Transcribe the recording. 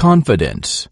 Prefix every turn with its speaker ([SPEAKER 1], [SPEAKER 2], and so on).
[SPEAKER 1] confidence.